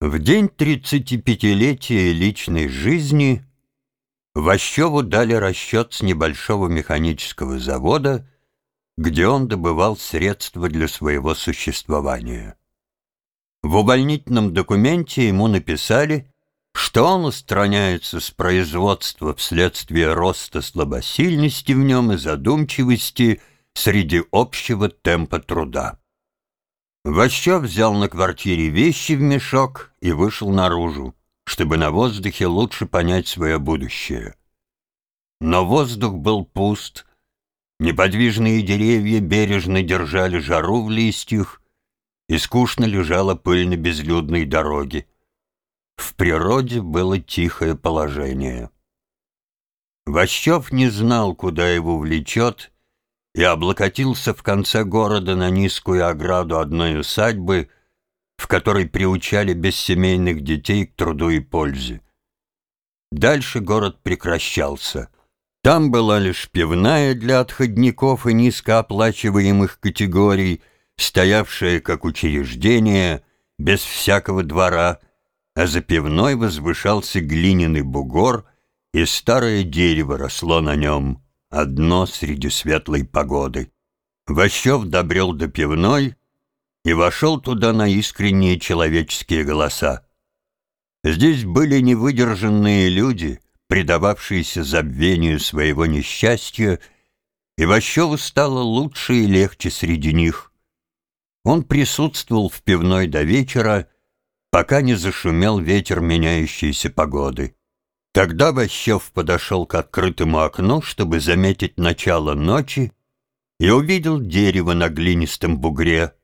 В день 35-летия личной жизни Ващеву дали расчет с небольшого механического завода, где он добывал средства для своего существования. В увольнительном документе ему написали, что он устраняется с производства вследствие роста слабосильности в нем и задумчивости среди общего темпа труда. Ващев взял на квартире вещи в мешок и вышел наружу, чтобы на воздухе лучше понять свое будущее. Но воздух был пуст, неподвижные деревья бережно держали жару в листьях, и скучно лежала пыль на безлюдной дороге. В природе было тихое положение. Ващев не знал, куда его влечет, и облокотился в конце города на низкую ограду одной усадьбы, в которой приучали бессемейных детей к труду и пользе. Дальше город прекращался. Там была лишь пивная для отходников и низкооплачиваемых категорий, стоявшая как учреждение, без всякого двора, а за пивной возвышался глиняный бугор, и старое дерево росло на нем — одно среди светлой погоды. Ващев добрел до пивной и вошел туда на искренние человеческие голоса. Здесь были невыдержанные люди, предававшиеся забвению своего несчастья, и Ващеву стало лучше и легче среди них. Он присутствовал в пивной до вечера, пока не зашумел ветер меняющейся погоды. Тогда Ващев подошел к открытому окну, чтобы заметить начало ночи, и увидел дерево на глинистом бугре.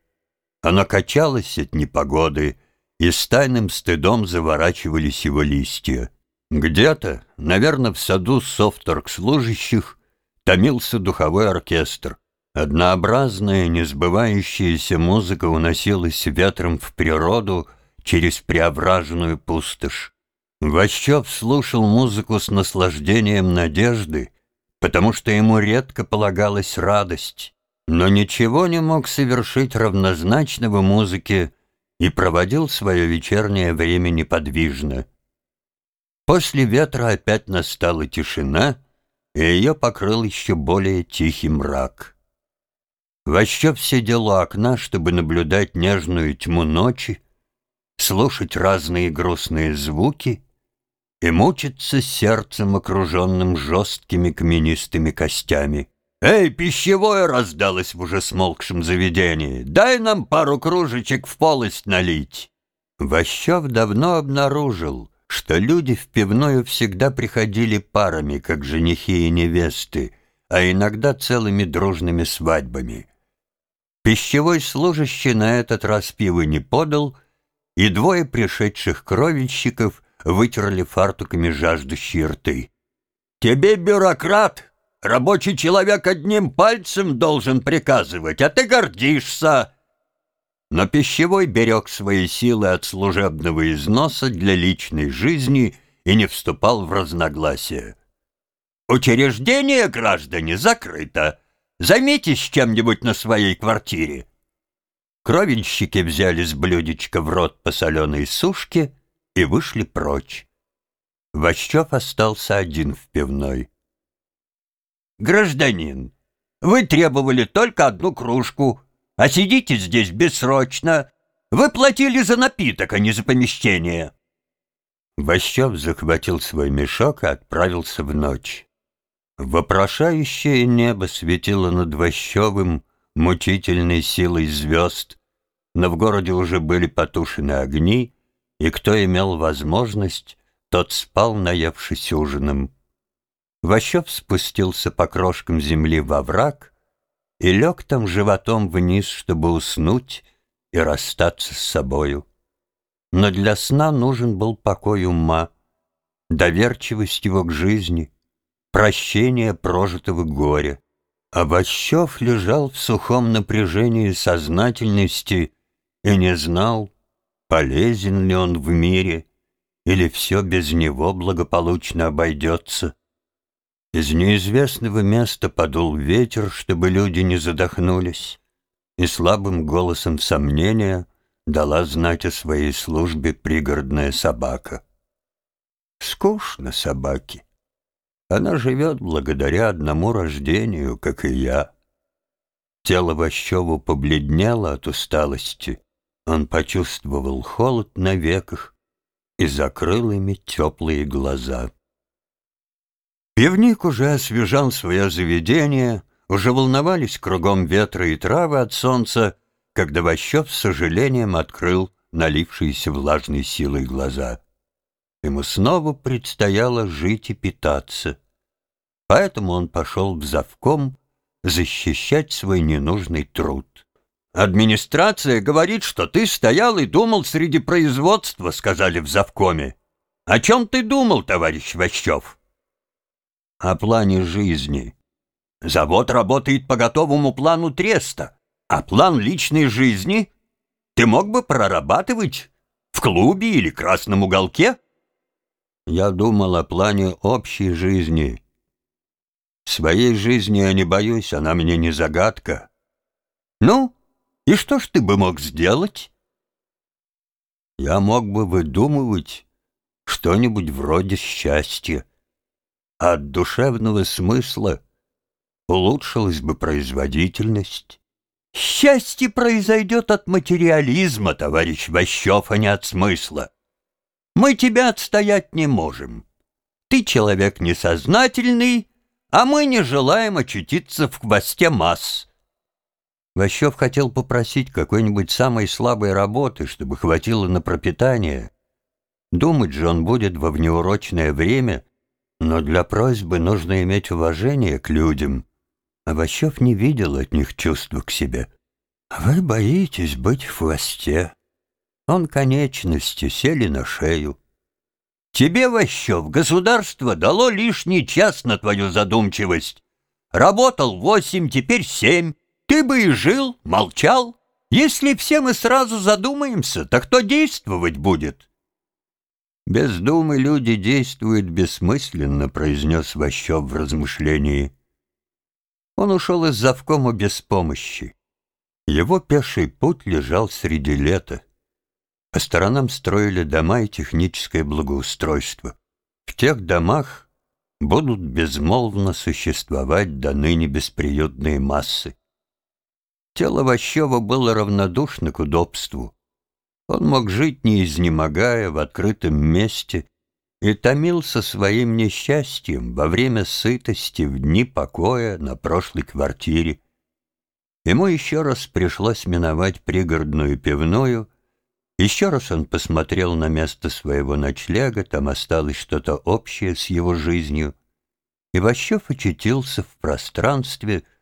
Оно качалось от непогоды, и с тайным стыдом заворачивались его листья. Где-то, наверное, в саду софторг служащих, томился духовой оркестр. Однообразная, несбывающаяся музыка уносилась ветром в природу через преображенную пустошь. Ващев слушал музыку с наслаждением надежды, потому что ему редко полагалась радость, но ничего не мог совершить равнозначного музыке и проводил свое вечернее время неподвижно. После ветра опять настала тишина, и ее покрыл еще более тихий мрак. Ващев сидел у окна, чтобы наблюдать нежную тьму ночи, слушать разные грустные звуки — и мучится сердцем, окруженным жесткими каменистыми костями. «Эй, пищевое!» — раздалось в уже смолкшем заведении. «Дай нам пару кружечек в полость налить!» Ващев давно обнаружил, что люди в пивную всегда приходили парами, как женихи и невесты, а иногда целыми дружными свадьбами. Пищевой служащий на этот раз пива не подал, и двое пришедших кровельщиков вытерли фартуками жаждущие рты. «Тебе, бюрократ, рабочий человек одним пальцем должен приказывать, а ты гордишься!» Но пищевой берег свои силы от служебного износа для личной жизни и не вступал в разногласия. «Учреждение, граждане, закрыто. Займитесь чем-нибудь на своей квартире». Кровельщики взяли с блюдечка в рот по соленой сушке — и вышли прочь. Ващев остался один в пивной. «Гражданин, вы требовали только одну кружку, а сидите здесь бессрочно. Вы платили за напиток, а не за помещение». Ващев захватил свой мешок и отправился в ночь. Вопрошающее небо светило над Ващевым мучительной силой звезд, но в городе уже были потушены огни, и кто имел возможность, тот спал, наевшись ужином. Ващев спустился по крошкам земли во враг и лег там животом вниз, чтобы уснуть и расстаться с собою. Но для сна нужен был покой ума, доверчивость его к жизни, прощение прожитого горя. А Ващев лежал в сухом напряжении сознательности и не знал, полезен ли он в мире, или все без него благополучно обойдется. Из неизвестного места подул ветер, чтобы люди не задохнулись, и слабым голосом сомнения дала знать о своей службе пригородная собака. Скучно собаке. Она живет благодаря одному рождению, как и я. Тело Ващеву побледнело от усталости. Он почувствовал холод на веках и закрыл ими теплые глаза. Пивник уже освежал свое заведение, уже волновались кругом ветра и травы от солнца, когда Ващев с сожалением открыл налившиеся влажной силой глаза. Ему снова предстояло жить и питаться. Поэтому он пошел в завком защищать свой ненужный труд. «Администрация говорит, что ты стоял и думал среди производства», — сказали в завкоме. «О чем ты думал, товарищ Ващев?» «О плане жизни. Завод работает по готовому плану треста, а план личной жизни ты мог бы прорабатывать в клубе или красном уголке?» Я думал о плане общей жизни. Своей жизни я не боюсь, она мне не загадка. Ну, и что ж ты бы мог сделать? Я мог бы выдумывать что-нибудь вроде счастья. от душевного смысла улучшилась бы производительность. Счастье произойдет от материализма, товарищ Ващев, а не от смысла. Мы тебя отстоять не можем. Ты человек несознательный, а мы не желаем очутиться в хвосте масс. Ващев хотел попросить какой-нибудь самой слабой работы, чтобы хватило на пропитание. Думать же он будет во внеурочное время, но для просьбы нужно иметь уважение к людям. А Ващев не видел от них чувства к себе. «Вы боитесь быть в хвосте». Он конечности сели на шею. «Тебе, Ващев, государство дало лишний час на твою задумчивость. Работал восемь, теперь семь. Ты бы и жил, молчал. Если все мы сразу задумаемся, так кто действовать будет?» «Без думы люди действуют бессмысленно», — произнес Ващев в размышлении. Он ушел из завкома без помощи. Его пеший путь лежал среди лета. По сторонам строили дома и техническое благоустройство. В тех домах будут безмолвно существовать до ныне бесприютные массы. Тело Ващева было равнодушно к удобству. Он мог жить, не изнемогая, в открытом месте, и томился своим несчастьем во время сытости в дни покоя на прошлой квартире. Ему еще раз пришлось миновать пригородную пивную. Еще раз он посмотрел на место своего ночлега, там осталось что-то общее с его жизнью. И Ващев очутился в пространстве —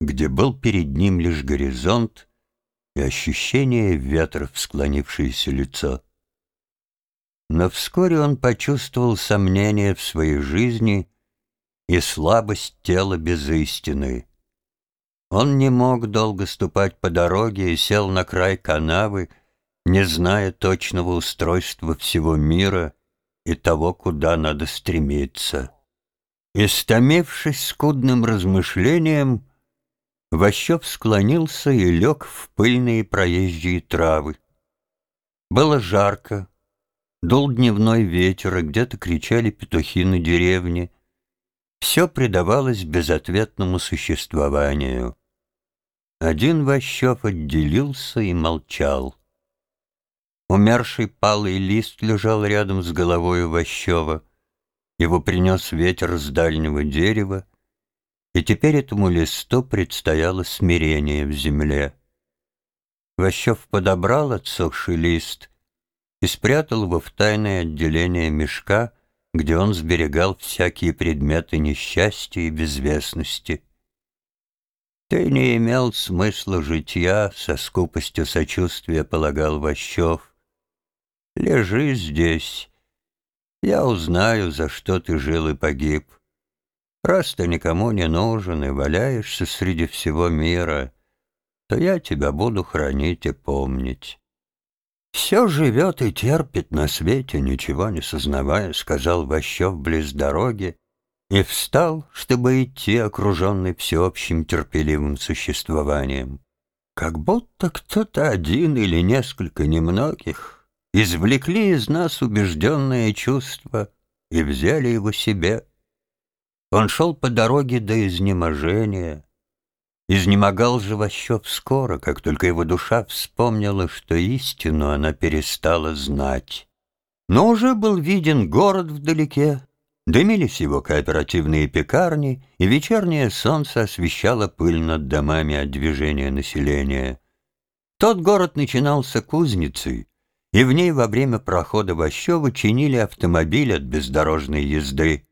где был перед ним лишь горизонт и ощущение ветра в склонившееся лицо. Но вскоре он почувствовал сомнение в своей жизни и слабость тела без истины. Он не мог долго ступать по дороге и сел на край канавы, не зная точного устройства всего мира и того, куда надо стремиться. Истомившись скудным размышлением, Ващев склонился и лег в пыльные проезжие травы. Было жарко, дул дневной ветер, и где-то кричали петухи на деревне. Все предавалось безответному существованию. Один Ващев отделился и молчал. Умерший палый лист лежал рядом с головой Ващева. Его принес ветер с дальнего дерева, и теперь этому листу предстояло смирение в земле. Ващев подобрал отсохший лист и спрятал его в тайное отделение мешка, где он сберегал всякие предметы несчастья и безвестности. «Ты не имел смысла житья», — со скупостью сочувствия полагал Ващев. «Лежи здесь. Я узнаю, за что ты жил и погиб. Раз ты никому не нужен и валяешься среди всего мира, то я тебя буду хранить и помнить. «Все живет и терпит на свете, ничего не сознавая», — сказал Ващев близ дороги, и встал, чтобы идти, окруженный всеобщим терпеливым существованием. как будто кто-то один или несколько немногих извлекли из нас убежденное чувство и взяли его себе. Он шел по дороге до изнеможения. Изнемогал же Ващев скоро, как только его душа вспомнила, что истину она перестала знать. Но уже был виден город вдалеке, Дымились его кооперативные пекарни, и вечернее солнце освещало пыль над домами от движения населения. Тот город начинался кузницей, и в ней во время прохода Ващева чинили автомобиль от бездорожной езды.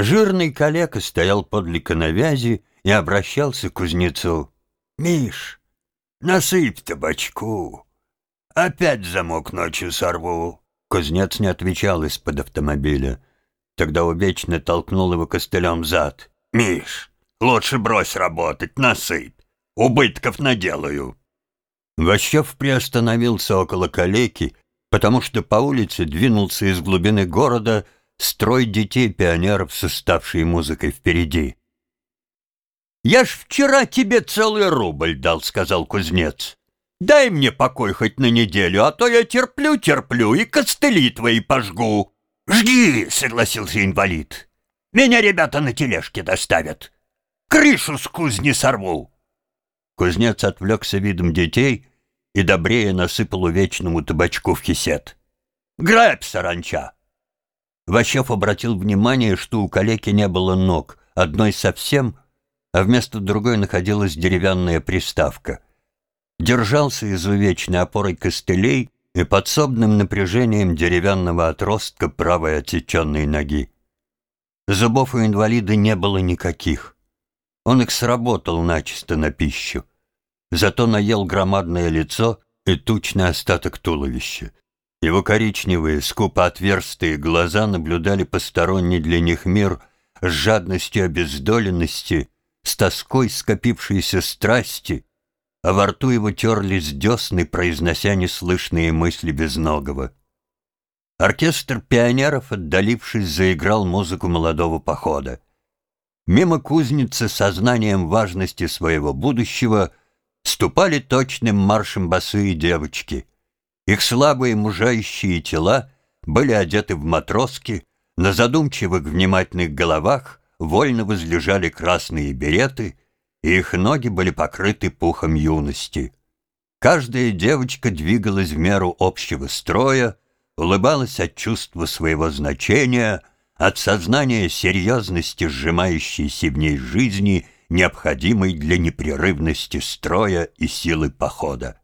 Жирный калека стоял подле коновязи и обращался к кузнецу. «Миш, насыпь табачку. Опять замок ночью сорву». Кузнец не отвечал из-под автомобиля. Тогда Увечный толкнул его костылем зад. «Миш, лучше брось работать, насыпь. Убытков наделаю». Ващев приостановился около калеки, потому что по улице двинулся из глубины города строй детей-пионеров с уставшей музыкой впереди. «Я ж вчера тебе целый рубль дал», — сказал кузнец. «Дай мне покой хоть на неделю, а то я терплю-терплю и костыли твои пожгу». «Жги!» — согласился инвалид. «Меня ребята на тележке доставят. Крышу с кузни сорву!» Кузнец отвлекся видом детей и добрее насыпал увечному табачку в кисет. «Грабь, саранча!» Ващев обратил внимание, что у калеки не было ног, одной совсем, а вместо другой находилась деревянная приставка. Держался изувечной опорой костылей и подсобным напряжением деревянного отростка правой отсеченной ноги. Зубов у инвалида не было никаких. Он их сработал начисто на пищу. Зато наел громадное лицо и тучный остаток туловища. Его коричневые, скупо отверстые глаза наблюдали посторонний для них мир с жадностью обездоленности, с тоской скопившейся страсти а во рту его терлись десны, произнося неслышные мысли безногого. Оркестр пионеров, отдалившись, заиграл музыку молодого похода. Мимо кузницы сознанием важности своего будущего ступали точным маршем босые девочки. Их слабые мужающие тела были одеты в матроски, на задумчивых внимательных головах вольно возлежали красные береты — их ноги были покрыты пухом юности. Каждая девочка двигалась в меру общего строя, улыбалась от чувства своего значения, от сознания серьезности сжимающейся в ней жизни, необходимой для непрерывности строя и силы похода.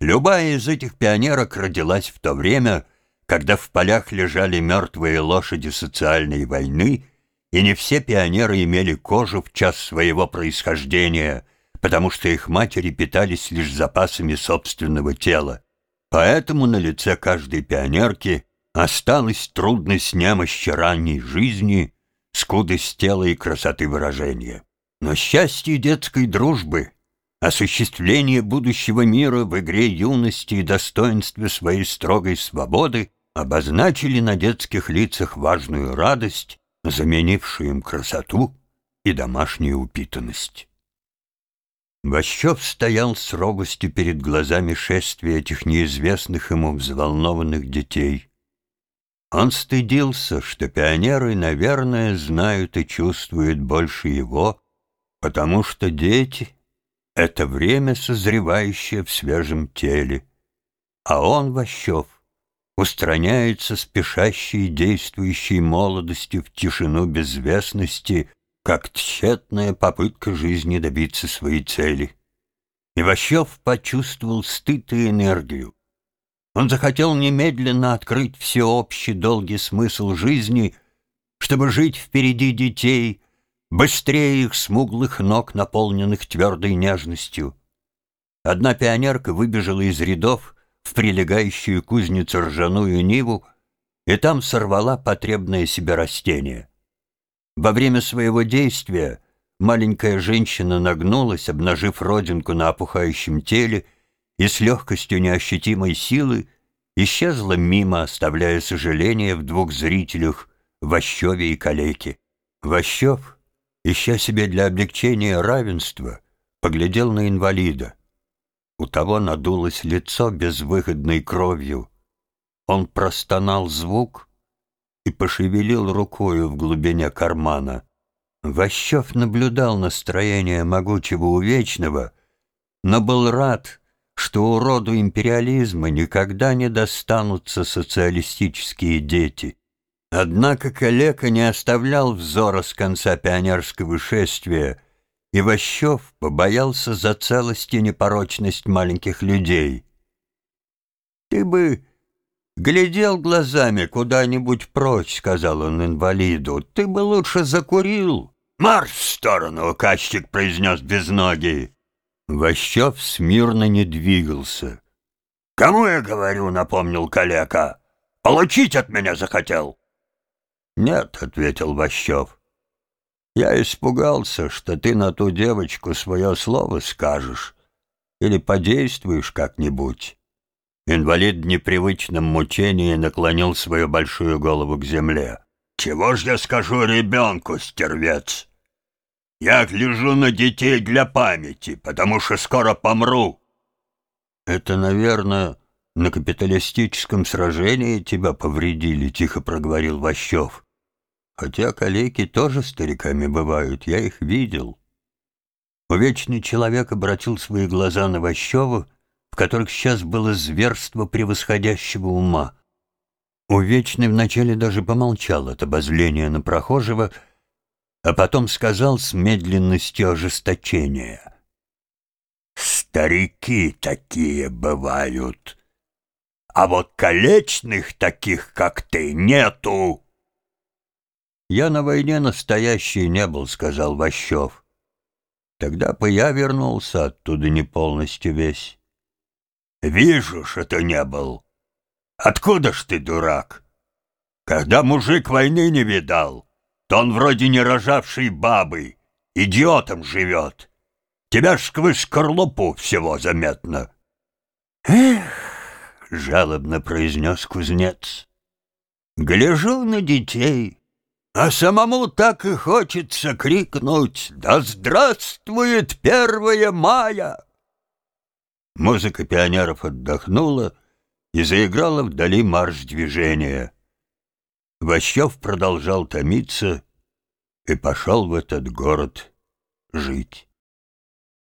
Любая из этих пионерок родилась в то время, когда в полях лежали мертвые лошади социальной войны и не все пионеры имели кожу в час своего происхождения, потому что их матери питались лишь запасами собственного тела. Поэтому на лице каждой пионерки осталась трудность немощи ранней жизни, скудость тела и красоты выражения. Но счастье детской дружбы, осуществление будущего мира в игре юности и достоинстве своей строгой свободы обозначили на детских лицах важную радость, заменившую им красоту и домашнюю упитанность. Ващев стоял с робостью перед глазами шествия этих неизвестных ему взволнованных детей. Он стыдился, что пионеры, наверное, знают и чувствуют больше его, потому что дети — это время, созревающее в свежем теле, а он, Ващев, устраняется спешащей действующей молодостью в тишину безвестности, как тщетная попытка жизни добиться своей цели. Иващев почувствовал стыд и энергию. Он захотел немедленно открыть всеобщий долгий смысл жизни, чтобы жить впереди детей, быстрее их смуглых ног, наполненных твердой нежностью. Одна пионерка выбежала из рядов в прилегающую кузницу ржаную ниву и там сорвала потребное себе растение. Во время своего действия маленькая женщина нагнулась, обнажив родинку на опухающем теле, и с легкостью неощутимой силы исчезла мимо, оставляя сожаление в двух зрителях, Ващеве и Калеке. Ващев, ища себе для облегчения равенства, поглядел на инвалида. У того надулось лицо безвыходной кровью. Он простонал звук и пошевелил рукою в глубине кармана. Ващев наблюдал настроение могучего увечного, но был рад, что уроду империализма никогда не достанутся социалистические дети. Однако калека не оставлял взора с конца пионерского шествия, и Ващев побоялся за целость и непорочность маленьких людей. «Ты бы глядел глазами куда-нибудь прочь», — сказал он инвалиду, — «ты бы лучше закурил». «Марш в сторону!» — указчик произнес без ноги. Ващев смирно не двигался. «Кому я говорю?» — напомнил калека. «Получить от меня захотел?» «Нет», — ответил Ващев. «Я испугался, что ты на ту девочку свое слово скажешь или подействуешь как-нибудь». Инвалид в непривычном мучении наклонил свою большую голову к земле. «Чего ж я скажу ребенку, стервец? Я гляжу на детей для памяти, потому что скоро помру». «Это, наверное, на капиталистическом сражении тебя повредили», — тихо проговорил Ващев. «Хотя калеки тоже стариками бывают, я их видел». Увечный человек обратил свои глаза на Ващева, в которых сейчас было зверство превосходящего ума. Увечный вначале даже помолчал от обозления на прохожего, а потом сказал с медленностью ожесточения. «Старики такие бывают, а вот колечных таких, как ты, нету!» «Я на войне настоящий не был», — сказал Ващев. «Тогда бы я вернулся оттуда не полностью весь». «Вижу, что ты не был. Откуда ж ты, дурак? Когда мужик войны не видал, то он вроде не рожавший бабы, идиотом живет. Тебя ж сквозь скорлупу всего заметно. Эх, жалобно произнес кузнец. Гляжу на детей, а самому так и хочется крикнуть «Да здравствует первое мая!» Музыка пионеров отдохнула и заиграла вдали марш движения. Ващев продолжал томиться и пошел в этот город жить.